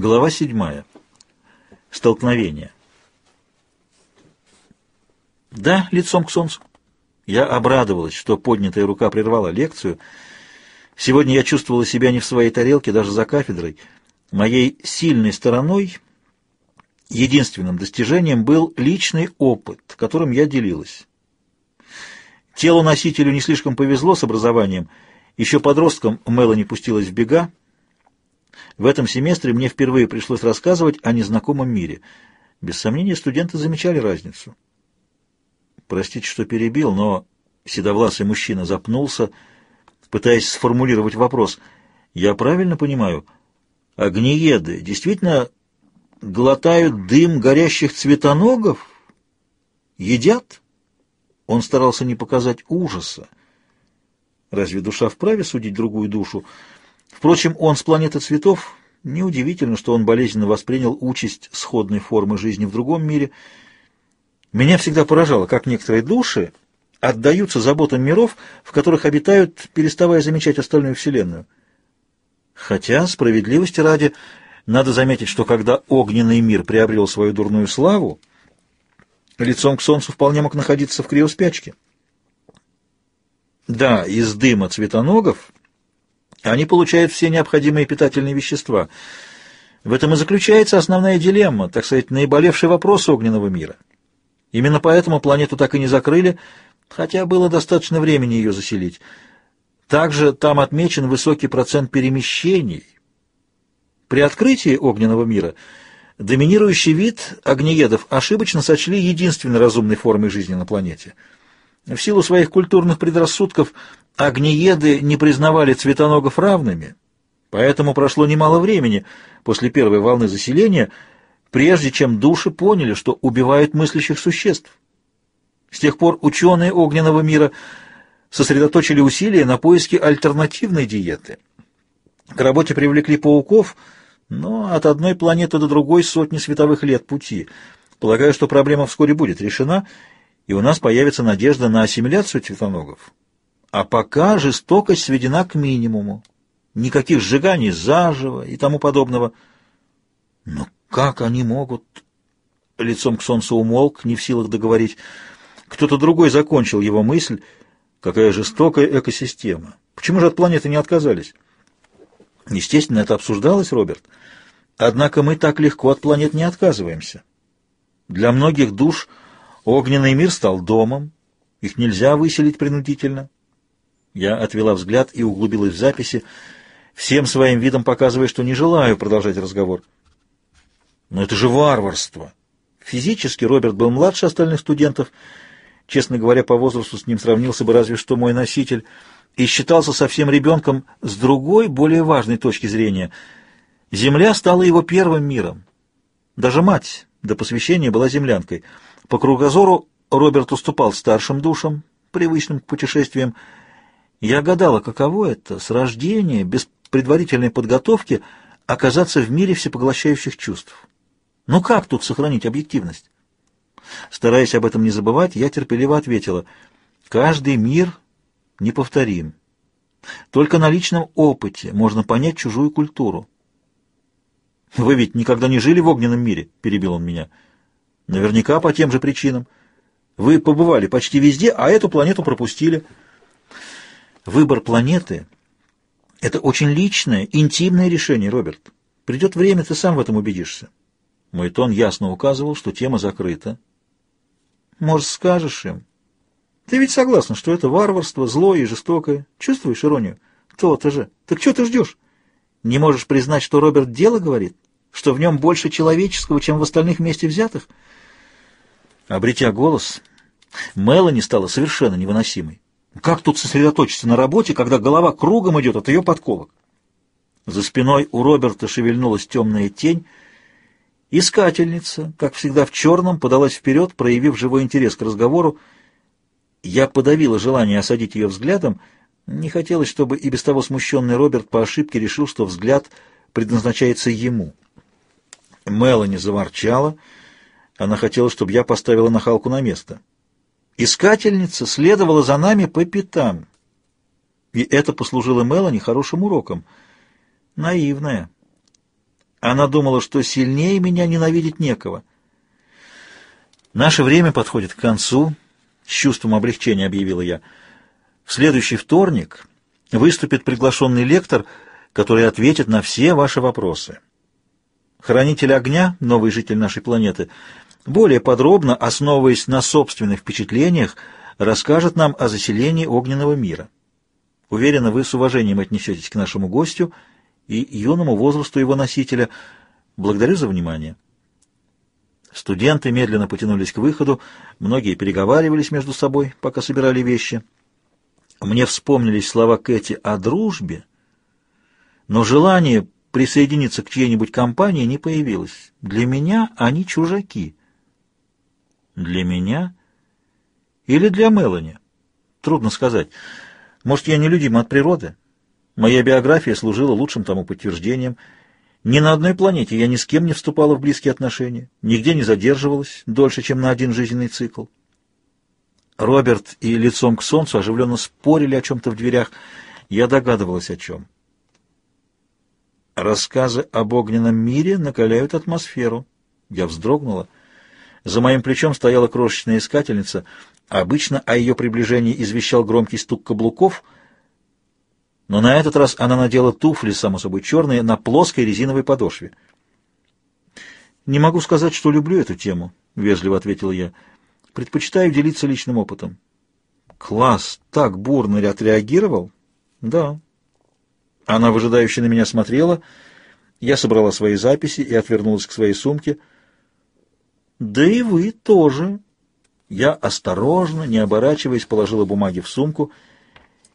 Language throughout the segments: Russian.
Глава седьмая. Столкновение. Да, лицом к солнцу. Я обрадовалась, что поднятая рука прервала лекцию. Сегодня я чувствовала себя не в своей тарелке, даже за кафедрой. Моей сильной стороной, единственным достижением был личный опыт, которым я делилась. Телу носителю не слишком повезло с образованием. Еще подростком Мелани пустилась в бега, в этом семестре мне впервые пришлось рассказывать о незнакомом мире. Без сомнения, студенты замечали разницу. Простите, что перебил, но седовласый мужчина запнулся, пытаясь сформулировать вопрос. Я правильно понимаю, огнееды действительно глотают дым горящих цветоногов? Едят? Он старался не показать ужаса. Разве душа вправе судить другую душу? Впрочем, он с планеты цветов. Неудивительно, что он болезненно воспринял участь сходной формы жизни в другом мире. Меня всегда поражало, как некоторые души отдаются заботам миров, в которых обитают, переставая замечать остальную Вселенную. Хотя, справедливости ради, надо заметить, что когда огненный мир приобрел свою дурную славу, лицом к Солнцу вполне мог находиться в криоспячке. Да, из дыма цветоногов они получают все необходимые питательные вещества. В этом и заключается основная дилемма, так сказать, наиболевший вопрос огненного мира. Именно поэтому планету так и не закрыли, хотя было достаточно времени ее заселить. Также там отмечен высокий процент перемещений. При открытии огненного мира доминирующий вид огнеедов ошибочно сочли единственной разумной формой жизни на планете. В силу своих культурных предрассудков огнееды не признавали цветоногов равными, поэтому прошло немало времени после первой волны заселения, прежде чем души поняли, что убивают мыслящих существ. С тех пор ученые огненного мира сосредоточили усилия на поиске альтернативной диеты. К работе привлекли пауков, но от одной планеты до другой сотни световых лет пути. Полагаю, что проблема вскоре будет решена, и у нас появится надежда на ассимиляцию цветоногов. А пока жестокость сведена к минимуму. Никаких сжиганий заживо и тому подобного. Но как они могут... Лицом к солнцу умолк, не в силах договорить. Кто-то другой закончил его мысль. Какая жестокая экосистема. Почему же от планеты не отказались? Естественно, это обсуждалось, Роберт. Однако мы так легко от планет не отказываемся. Для многих душ огненный мир стал домом. Их нельзя выселить принудительно. Я отвела взгляд и углубилась в записи, всем своим видом показывая, что не желаю продолжать разговор. Но это же варварство! Физически Роберт был младше остальных студентов. Честно говоря, по возрасту с ним сравнился бы разве что мой носитель, и считался совсем ребенком с другой, более важной точки зрения. Земля стала его первым миром. Даже мать до посвящения была землянкой. По кругозору Роберт уступал старшим душам, привычным к путешествиям, я гадала, каково это, с рождения, без предварительной подготовки, оказаться в мире всепоглощающих чувств. Ну как тут сохранить объективность? Стараясь об этом не забывать, я терпеливо ответила, каждый мир неповторим. Только на личном опыте можно понять чужую культуру. «Вы ведь никогда не жили в огненном мире?» — перебил он меня. «Наверняка по тем же причинам. Вы побывали почти везде, а эту планету пропустили». Выбор планеты — это очень личное, интимное решение, Роберт. Придет время, ты сам в этом убедишься. Мой тон ясно указывал, что тема закрыта. Может, скажешь им? Ты ведь согласен, что это варварство, злое и жестокое. Чувствуешь иронию? То-то же. Так что ты ждешь? Не можешь признать, что Роберт дело говорит? Что в нем больше человеческого, чем в остальных вместе взятых? Обретя голос, Мелани стала совершенно невыносимой. Как тут сосредоточиться на работе, когда голова кругом идет от ее подколок? За спиной у Роберта шевельнулась темная тень. Искательница, как всегда в черном, подалась вперед, проявив живой интерес к разговору. Я подавила желание осадить ее взглядом. Не хотелось, чтобы и без того смущенный Роберт по ошибке решил, что взгляд предназначается ему. Мелани заворчала. Она хотела, чтобы я поставила нахалку на место. Искательница следовала за нами по пятам. И это послужило Мелани хорошим уроком. Наивная. Она думала, что сильнее меня ненавидеть некого. «Наше время подходит к концу», — с чувством облегчения объявила я. «В следующий вторник выступит приглашенный лектор, который ответит на все ваши вопросы. Хранитель огня, новый житель нашей планеты, более подробно, основываясь на собственных впечатлениях, расскажет нам о заселении огненного мира. Уверена, вы с уважением отнесетесь к нашему гостю и юному возрасту его носителя. Благодарю за внимание. Студенты медленно потянулись к выходу, многие переговаривались между собой, пока собирали вещи. Мне вспомнились слова Кэти о дружбе, но желание присоединиться к чьей-нибудь компании не появилось. Для меня они чужаки. Для меня или для Мелани? Трудно сказать. Может, я нелюдим от природы? Моя биография служила лучшим тому подтверждением. Ни на одной планете я ни с кем не вступала в близкие отношения, нигде не задерживалась дольше, чем на один жизненный цикл. Роберт и лицом к солнцу оживленно спорили о чем-то в дверях. Я догадывалась о чем. Рассказы об огненном мире накаляют атмосферу. Я вздрогнула. За моим плечом стояла крошечная искательница. Обычно о ее приближении извещал громкий стук каблуков, но на этот раз она надела туфли, само собой черные, на плоской резиновой подошве. «Не могу сказать, что люблю эту тему», — вежливо ответил я. «Предпочитаю делиться личным опытом». «Класс так бурно отреагировал?» «Да». Она выжидающе на меня смотрела. Я собрала свои записи и отвернулась к своей сумке. «Да и вы тоже». Я осторожно, не оборачиваясь, положила бумаги в сумку.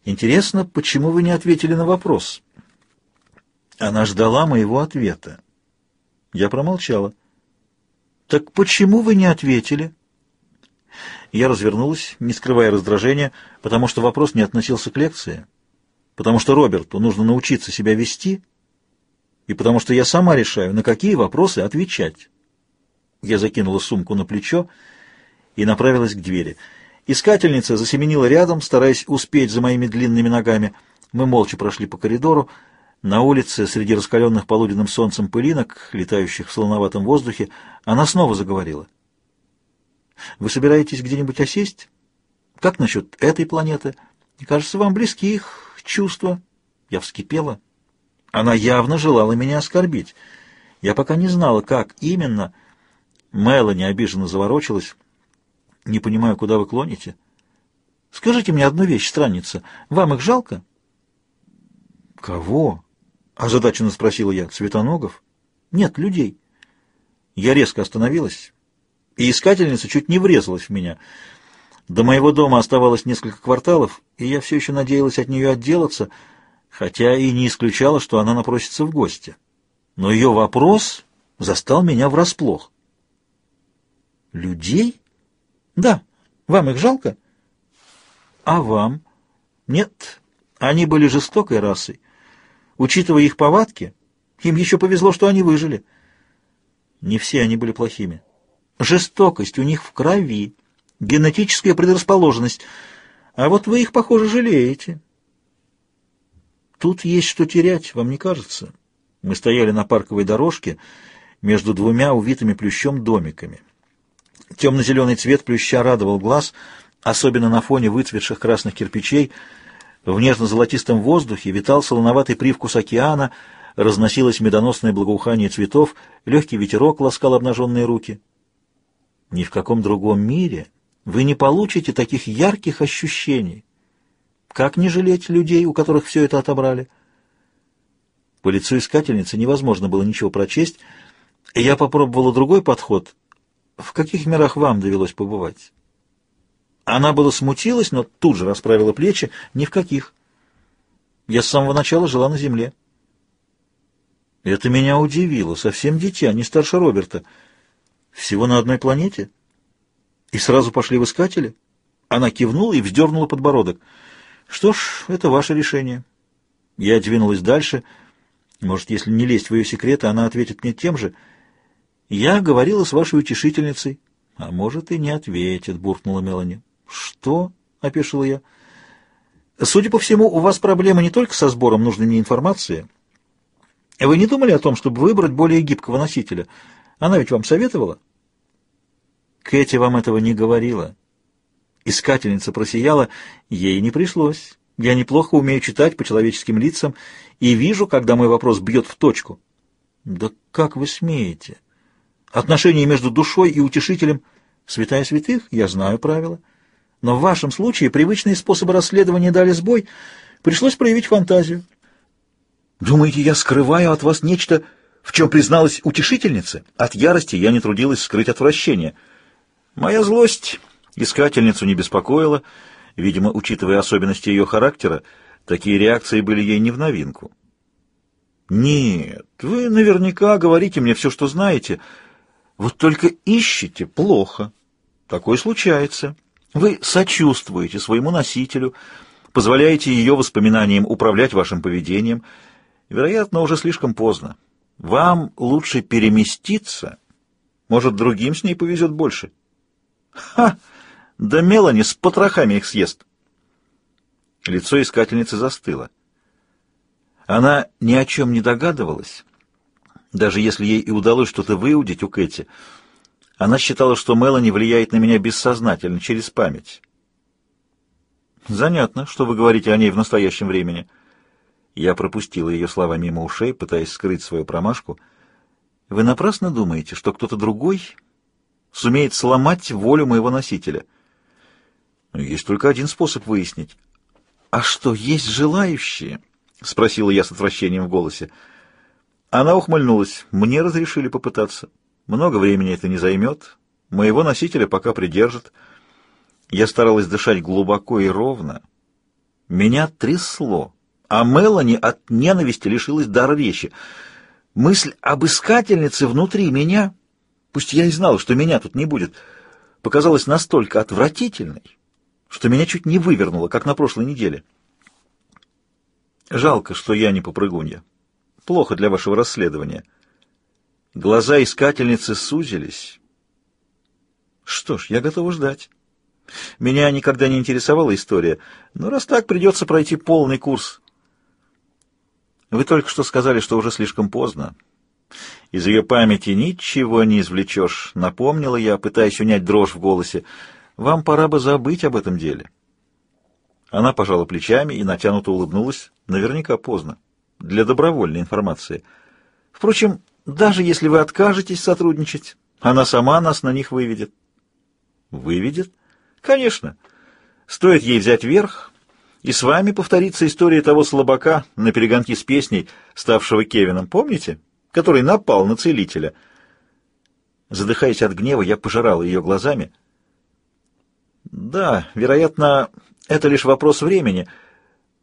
«Интересно, почему вы не ответили на вопрос?» Она ждала моего ответа. Я промолчала. «Так почему вы не ответили?» Я развернулась, не скрывая раздражения, потому что вопрос не относился к лекции потому что Роберту нужно научиться себя вести, и потому что я сама решаю, на какие вопросы отвечать. Я закинула сумку на плечо и направилась к двери. Искательница засеменила рядом, стараясь успеть за моими длинными ногами. Мы молча прошли по коридору. На улице, среди раскаленных полуденным солнцем пылинок, летающих в солоноватом воздухе, она снова заговорила. «Вы собираетесь где-нибудь осесть? Как насчет этой планеты? Кажется, вам близки их чувства. Я вскипела. Она явно желала меня оскорбить. Я пока не знала, как именно. Мелани обиженно заворочилась. «Не понимаю, куда вы клоните?» «Скажите мне одну вещь, странница. Вам их жалко?» «Кого?» — озадаченно спросила я. «Цветоногов?» «Нет, людей». Я резко остановилась, и искательница чуть не врезалась в меня — до моего дома оставалось несколько кварталов, и я все еще надеялась от нее отделаться, хотя и не исключала, что она напросится в гости. Но ее вопрос застал меня врасплох. «Людей? Да. Вам их жалко?» «А вам?» «Нет. Они были жестокой расой. Учитывая их повадки, им еще повезло, что они выжили. Не все они были плохими. Жестокость у них в крови» генетическая предрасположенность. А вот вы их, похоже, жалеете. Тут есть что терять, вам не кажется? Мы стояли на парковой дорожке между двумя увитыми плющом домиками. Темно-зеленый цвет плюща радовал глаз, особенно на фоне выцветших красных кирпичей. В нежно-золотистом воздухе витал солоноватый привкус океана, разносилось медоносное благоухание цветов, легкий ветерок ласкал обнаженные руки. Ни в каком другом мире вы не получите таких ярких ощущений. Как не жалеть людей, у которых все это отобрали? По лицу искательницы невозможно было ничего прочесть, и я попробовала другой подход. В каких мирах вам довелось побывать? Она была смутилась, но тут же расправила плечи. Ни в каких. Я с самого начала жила на земле. Это меня удивило. Совсем дитя, не старше Роберта. Всего на одной планете? — и сразу пошли в искатели? Она кивнула и вздернула подбородок. Что ж, это ваше решение. Я двинулась дальше. Может, если не лезть в ее секреты, она ответит мне тем же. Я говорила с вашей утешительницей. А может, и не ответит, буркнула Мелани. Что? — опешила я. Судя по всему, у вас проблема не только со сбором нужной мне информации, Вы не думали о том, чтобы выбрать более гибкого носителя? Она ведь вам советовала? Кэти вам этого не говорила. Искательница просияла, ей не пришлось. Я неплохо умею читать по человеческим лицам и вижу, когда мой вопрос бьет в точку. Да как вы смеете? Отношения между душой и утешителем — святая святых, я знаю правила. Но в вашем случае привычные способы расследования дали сбой, пришлось проявить фантазию. Думаете, я скрываю от вас нечто, в чем призналась утешительница? От ярости я не трудилась скрыть отвращение. Моя злость искательницу не беспокоила, видимо, учитывая особенности ее характера, такие реакции были ей не в новинку. «Нет, вы наверняка говорите мне все, что знаете. Вот только ищете плохо. Такое случается. Вы сочувствуете своему носителю, позволяете ее воспоминаниям управлять вашим поведением. Вероятно, уже слишком поздно. Вам лучше переместиться. Может, другим с ней повезет больше. Ха! Да Мелани с потрохами их съест. Лицо искательницы застыло. Она ни о чем не догадывалась, даже если ей и удалось что-то выудить у Кэти — она считала, что Мелани влияет на меня бессознательно, через память. Занятно, что вы говорите о ней в настоящем времени. Я пропустила ее слова мимо ушей, пытаясь скрыть свою промашку. Вы напрасно думаете, что кто-то другой сумеет сломать волю моего носителя? Есть только один способ выяснить. А что, есть желающие? Спросила я с отвращением в голосе. Она ухмыльнулась. Мне разрешили попытаться. Много времени это не займет. Моего носителя пока придержат. Я старалась дышать глубоко и ровно. Меня трясло, а Мелани от ненависти лишилась дара речи. Мысль об искательнице внутри меня, пусть я и знал, что меня тут не будет, показалась настолько отвратительной, что меня чуть не вывернуло, как на прошлой неделе. Жалко, что я не попрыгунья. Плохо для вашего расследования. Глаза искательницы сузились. Что ж, я готова ждать. Меня никогда не интересовала история, но раз так, придется пройти полный курс. Вы только что сказали, что уже слишком поздно. Из ее памяти ничего не извлечешь, напомнила я, пытаясь унять дрожь в голосе. Вам пора бы забыть об этом деле. Она пожала плечами и натянуто улыбнулась. Наверняка поздно. Для добровольной информации. Впрочем, даже если вы откажетесь сотрудничать, она сама нас на них выведет. Выведет? Конечно. Стоит ей взять верх, и с вами повторится история того слабака на перегонки с песней, ставшего Кевином, помните? Который напал на целителя. Задыхаясь от гнева, я пожирал ее глазами. Да, вероятно, это лишь вопрос времени.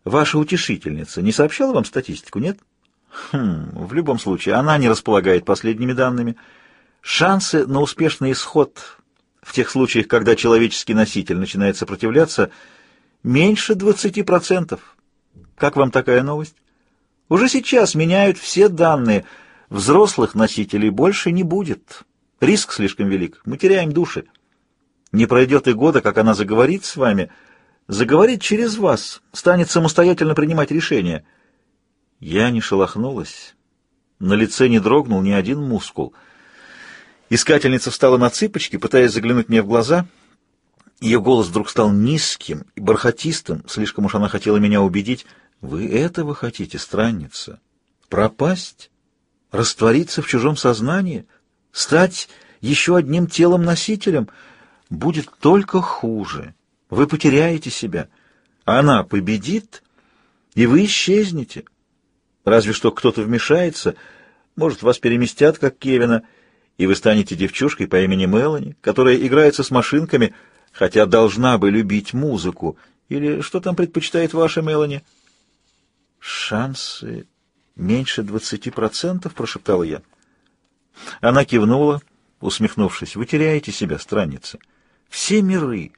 Ваша утешительница не сообщала вам статистику, нет? — Хм, в любом случае, она не располагает последними данными. Шансы на успешный исход в тех случаях, когда человеческий носитель начинает сопротивляться, меньше 20%. Как вам такая новость? Уже сейчас меняют все данные. Взрослых носителей больше не будет. Риск слишком велик. Мы теряем души. Не пройдет и года, как она заговорит с вами. Заговорит через вас, станет самостоятельно принимать решения. Я не шелохнулась. На лице не дрогнул ни один мускул. Искательница встала на цыпочки, пытаясь заглянуть мне в глаза. Ее голос вдруг стал низким и бархатистым, слишком уж она хотела меня убедить. «Вы этого хотите, странница? Пропасть? Раствориться в чужом сознании? Стать еще одним телом-носителем? Будет только хуже. Вы потеряете себя. Она победит, и вы исчезнете». Разве что кто-то вмешается, может, вас переместят, как Кевина, и вы станете девчушкой по имени Мелани, которая играется с машинками, хотя должна бы любить музыку. Или что там предпочитает ваша Мелани? «Шансы меньше двадцати процентов?» — прошептала я. Она кивнула, усмехнувшись. «Вы теряете себя, странница. Все миры,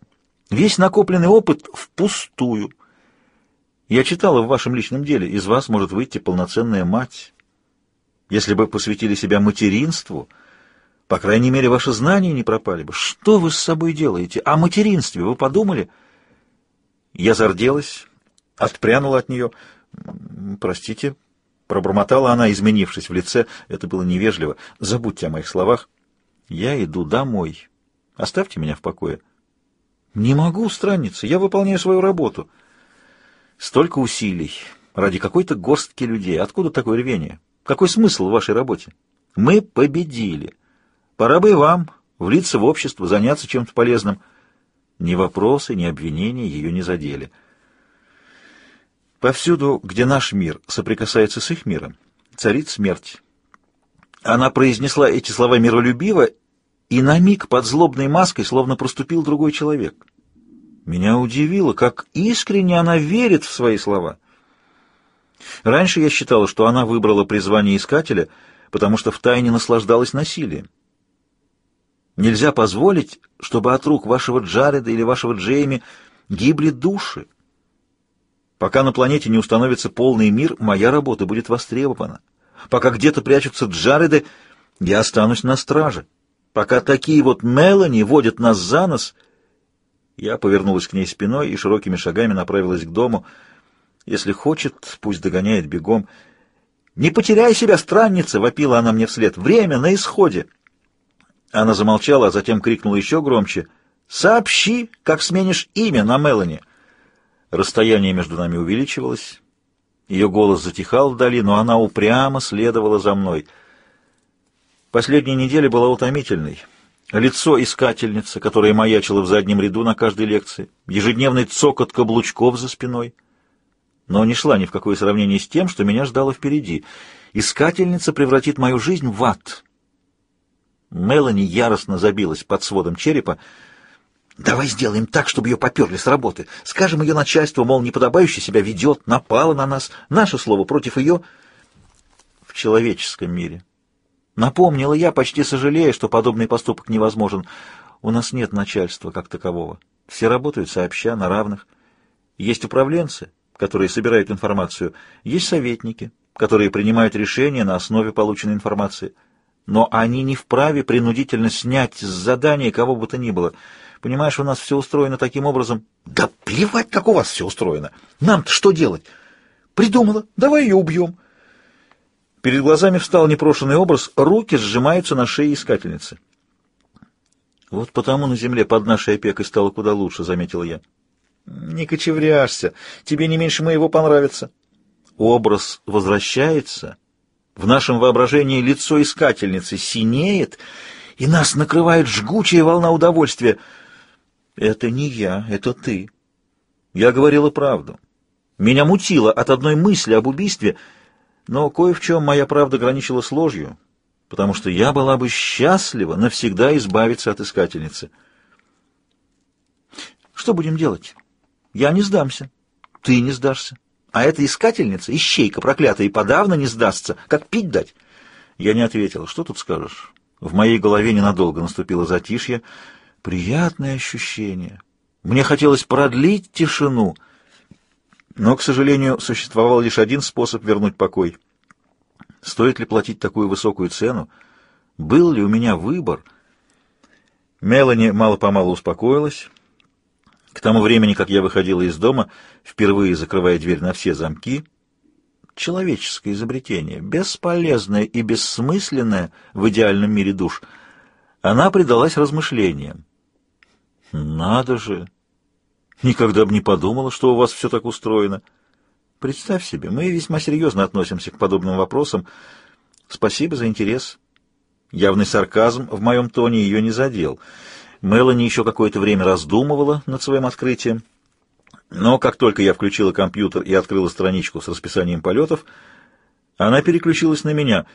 весь накопленный опыт впустую». Я читала в вашем личном деле, из вас может выйти полноценная мать. Если бы посвятили себя материнству, по крайней мере, ваши знания не пропали бы. Что вы с собой делаете? О материнстве вы подумали? Я зарделась, отпрянула от нее. Простите, Пробормотала она, изменившись в лице. Это было невежливо. Забудьте о моих словах. Я иду домой. Оставьте меня в покое. Не могу устраниться. Я выполняю свою работу. Столько усилий. Ради какой-то горстки людей. Откуда такое рвение? Какой смысл в вашей работе? Мы победили. Пора бы и вам влиться в общество, заняться чем-то полезным. Ни вопросы, ни обвинения ее не задели. Повсюду, где наш мир соприкасается с их миром, царит смерть. Она произнесла эти слова миролюбиво, и на миг под злобной маской словно проступил другой человек. Меня удивило, как искренне она верит в свои слова. Раньше я считала, что она выбрала призвание искателя, потому что втайне наслаждалась насилием. Нельзя позволить, чтобы от рук вашего Джареда или вашего Джейми гибли души. Пока на планете не установится полный мир, моя работа будет востребована. Пока где-то прячутся Джареды, я останусь на страже. Пока такие вот Мелани водят нас за нос, я повернулась к ней спиной и широкими шагами направилась к дому. Если хочет, пусть догоняет бегом. «Не потеряй себя, странница!» — вопила она мне вслед. «Время на исходе!» Она замолчала, а затем крикнула еще громче. «Сообщи, как сменишь имя на Мелани!» Расстояние между нами увеличивалось. Ее голос затихал вдали, но она упрямо следовала за мной. Последняя неделя была утомительной. Лицо искательницы, которая маячила в заднем ряду на каждой лекции, ежедневный цокот каблучков за спиной. Но не шла ни в какое сравнение с тем, что меня ждало впереди. Искательница превратит мою жизнь в ад — Мелани яростно забилась под сводом черепа. «Давай сделаем так, чтобы ее поперли с работы. Скажем ее начальству, мол, неподобающе себя ведет, напала на нас. Наше слово против ее...» «В человеческом мире». Напомнила я, почти сожалея, что подобный поступок невозможен. У нас нет начальства как такового. Все работают сообща, на равных. Есть управленцы, которые собирают информацию. Есть советники, которые принимают решения на основе полученной информации но они не вправе принудительно снять с задания кого бы то ни было. Понимаешь, у нас все устроено таким образом. Да плевать, как у вас все устроено. Нам-то что делать? Придумала, давай ее убьем. Перед глазами встал непрошенный образ, руки сжимаются на шее искательницы. Вот потому на земле под нашей опекой стало куда лучше, заметил я. Не кочевряшься, тебе не меньше моего понравится. Образ возвращается в нашем воображении лицо искательницы синеет, и нас накрывает жгучая волна удовольствия. Это не я, это ты. Я говорила правду. Меня мутило от одной мысли об убийстве, но кое в чем моя правда граничила с ложью, потому что я была бы счастлива навсегда избавиться от искательницы. Что будем делать? Я не сдамся. Ты не сдашься. А эта искательница, ищейка проклятая, и подавно не сдастся. Как пить дать? Я не ответил. Что тут скажешь? В моей голове ненадолго наступило затишье. Приятное ощущение. Мне хотелось продлить тишину. Но, к сожалению, существовал лишь один способ вернуть покой. Стоит ли платить такую высокую цену? Был ли у меня выбор? Мелани мало-помалу успокоилась. К тому времени, как я выходила из дома, впервые закрывая дверь на все замки, человеческое изобретение, бесполезное и бессмысленное в идеальном мире душ, она предалась размышлениям. «Надо же! Никогда бы не подумала, что у вас все так устроено. Представь себе, мы весьма серьезно относимся к подобным вопросам. Спасибо за интерес». Явный сарказм в моем тоне ее не задел — Мелани еще какое-то время раздумывала над своим открытием, но как только я включила компьютер и открыла страничку с расписанием полетов, она переключилась на меня.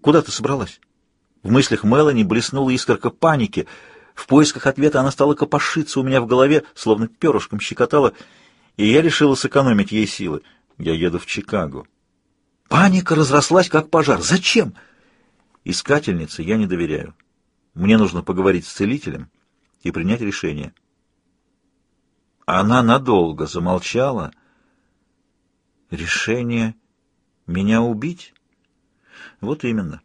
«Куда ты собралась?» В мыслях Мелани блеснула искорка паники. В поисках ответа она стала копошиться у меня в голове, словно перышком щекотала, и я решила сэкономить ей силы. Я еду в Чикаго. Паника разрослась, как пожар. Зачем? Искательнице я не доверяю. Мне нужно поговорить с целителем и принять решение. Она надолго замолчала. Решение меня убить? Вот именно.